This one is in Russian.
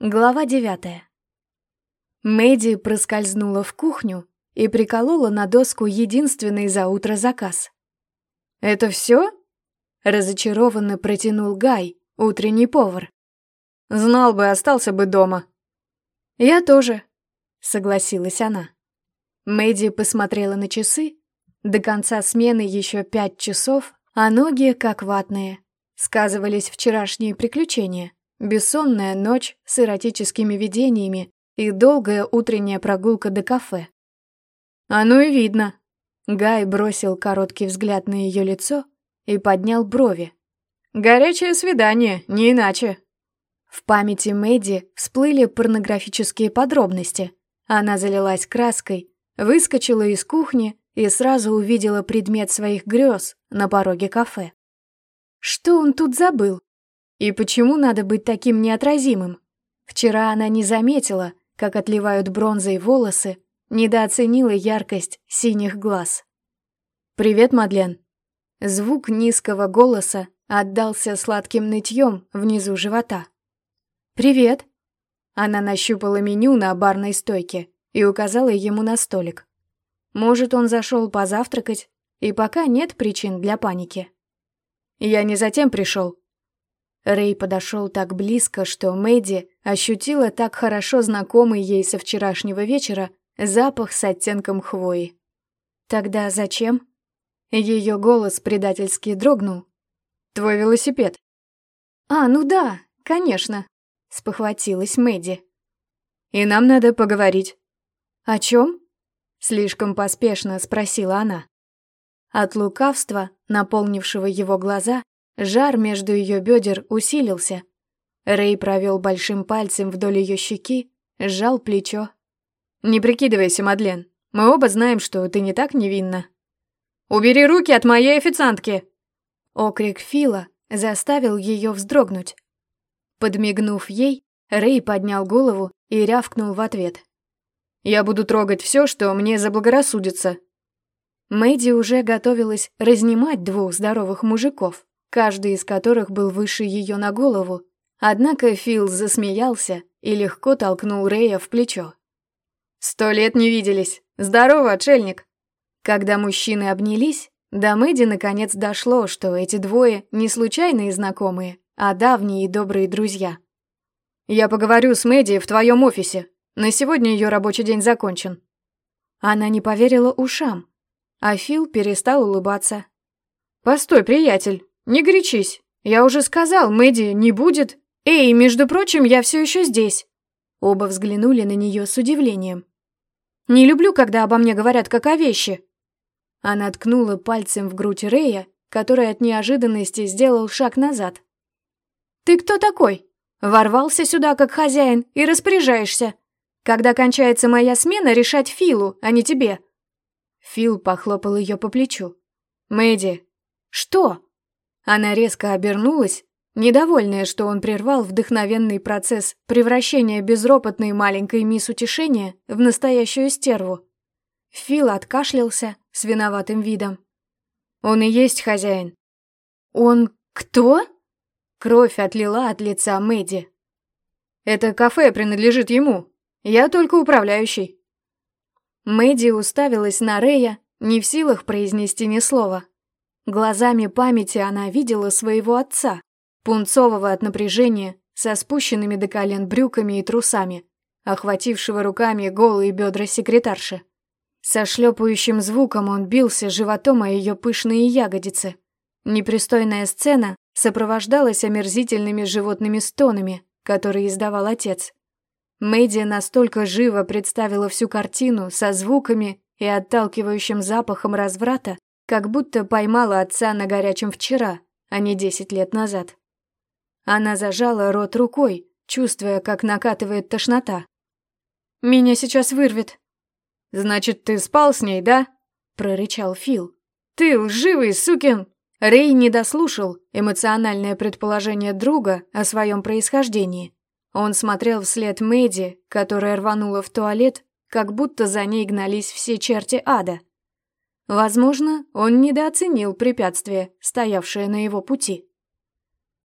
Глава девятая. Мэдди проскользнула в кухню и приколола на доску единственный за утро заказ. «Это все?» — разочарованно протянул Гай, утренний повар. «Знал бы, остался бы дома». «Я тоже», — согласилась она. Мэдди посмотрела на часы. До конца смены еще пять часов, а ноги как ватные. Сказывались вчерашние приключения. Бессонная ночь с эротическими видениями и долгая утренняя прогулка до кафе. «А ну и видно!» Гай бросил короткий взгляд на ее лицо и поднял брови. «Горячее свидание, не иначе!» В памяти Мэдди всплыли порнографические подробности. Она залилась краской, выскочила из кухни и сразу увидела предмет своих грез на пороге кафе. Что он тут забыл? И почему надо быть таким неотразимым? Вчера она не заметила, как отливают бронзой волосы, недооценила яркость синих глаз. «Привет, Мадлен». Звук низкого голоса отдался сладким нытьем внизу живота. «Привет». Она нащупала меню на барной стойке и указала ему на столик. Может, он зашел позавтракать, и пока нет причин для паники. «Я не затем пришел», Рэй подошел так близко, что Мэдди ощутила так хорошо знакомый ей со вчерашнего вечера запах с оттенком хвои. «Тогда зачем?» Ее голос предательски дрогнул. «Твой велосипед». «А, ну да, конечно», — спохватилась Мэдди. «И нам надо поговорить». «О чем?» — слишком поспешно спросила она. От лукавства, наполнившего его глаза, Жар между ее бедер усилился. Рэй провел большим пальцем вдоль ее щеки, сжал плечо. «Не прикидывайся, Мадлен. Мы оба знаем, что ты не так невинна». «Убери руки от моей официантки!» Окрик Фила заставил ее вздрогнуть. Подмигнув ей, Рэй поднял голову и рявкнул в ответ. «Я буду трогать все, что мне заблагорассудится». Мэдди уже готовилась разнимать двух здоровых мужиков каждый из которых был выше ее на голову. Однако Фил засмеялся и легко толкнул Рэя в плечо. «Сто лет не виделись! Здорово, отшельник!» Когда мужчины обнялись, до Мэдди наконец дошло, что эти двое не случайные знакомые, а давние и добрые друзья. «Я поговорю с Мэдди в твоем офисе. На сегодня ее рабочий день закончен». Она не поверила ушам, а Фил перестал улыбаться. «Постой, приятель, «Не горячись. Я уже сказал, Мэдди не будет. Эй, между прочим, я все еще здесь». Оба взглянули на нее с удивлением. «Не люблю, когда обо мне говорят как о вещи». Она ткнула пальцем в грудь Рея, который от неожиданности сделал шаг назад. «Ты кто такой? Ворвался сюда как хозяин и распоряжаешься. Когда кончается моя смена, решать Филу, а не тебе». Фил похлопал ее по плечу. «Мэдди». «Что?» Она резко обернулась, недовольная, что он прервал вдохновенный процесс превращения безропотной маленькой мисс Утешения в настоящую стерву. Фил откашлялся с виноватым видом. «Он и есть хозяин». «Он кто?» Кровь отлила от лица Мэдди. «Это кафе принадлежит ему. Я только управляющий». Мэдди уставилась на Рея, не в силах произнести ни слова. Глазами памяти она видела своего отца, пунцового от напряжения, со спущенными до колен брюками и трусами, охватившего руками голые бедра секретарши. Со шлепающим звуком он бился животом о ее пышные ягодицы. Непристойная сцена сопровождалась омерзительными животными стонами, которые издавал отец. Мэдди настолько живо представила всю картину со звуками и отталкивающим запахом разврата, как будто поймала отца на горячем вчера, а не десять лет назад. Она зажала рот рукой, чувствуя, как накатывает тошнота. «Меня сейчас вырвет». «Значит, ты спал с ней, да?» — прорычал Фил. «Ты лживый сукин!» Рэй не дослушал эмоциональное предположение друга о своем происхождении. Он смотрел вслед Мэдди, которая рванула в туалет, как будто за ней гнались все черти ада. Возможно, он недооценил препятствие, стоявшее на его пути.